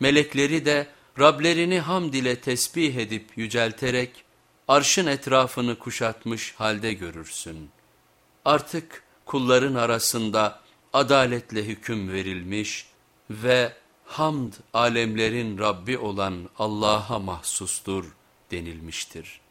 Melekleri de Rablerini hamd ile tesbih edip yücelterek arşın etrafını kuşatmış halde görürsün. Artık kulların arasında adaletle hüküm verilmiş ve hamd alemlerin Rabbi olan Allah'a mahsustur denilmiştir.''